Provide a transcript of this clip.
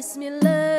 miss me love.